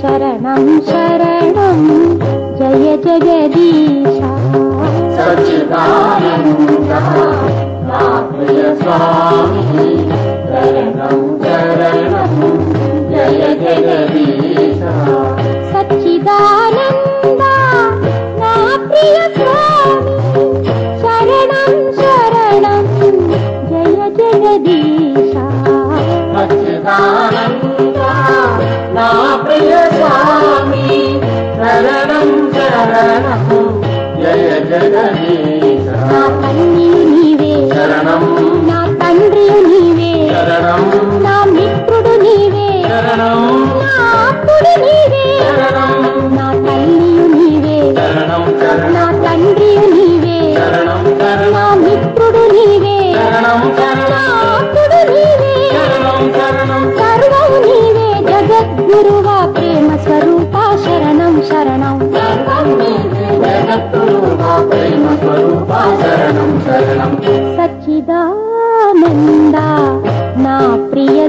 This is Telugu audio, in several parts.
शरणं शरणं जय जगदीशाय जगदि सच्चिदान शरणं शरणं जय जगदीश। శరణం శరణం జయ జగదీశ నా తల్లి నీవే. శరణం. నా తండ్రి నీవే. శరణం. నా మిత్రుడు నీవే. శరణం. నా నీవే. సచ్చిదానంద నా ప్రియ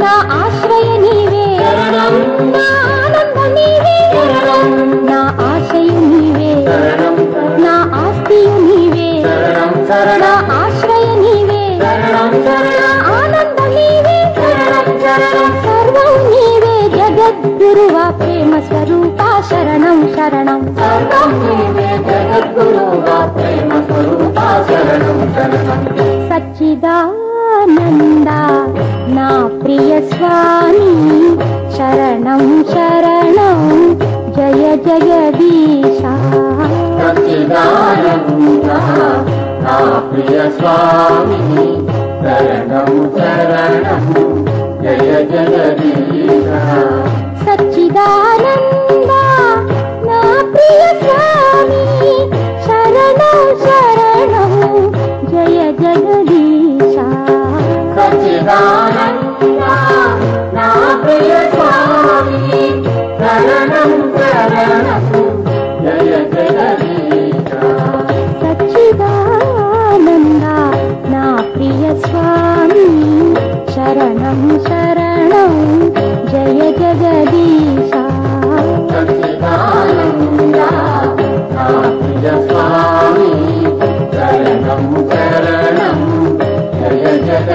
నా ఆశ్రయ నీవే. నా ఆనంద నీవే. నా ఆశయు నీవే. నా ఆస్తియు నీవే నా ఆశ్రయ నీవే. నా ఆనంద నీవే. సర్వం నీవే. ప్రేమ స్వరూప శరణం శరణం సర్వం నీవే ప్రేమ స్వరూప శరణం శరణం. సచ్చిదానంద जय जयदीषा सच्चिदानभूतः प्रिय स्वामी। चरणं चरणम् जय जगदीष सच्चिदान శరణం జయ జగ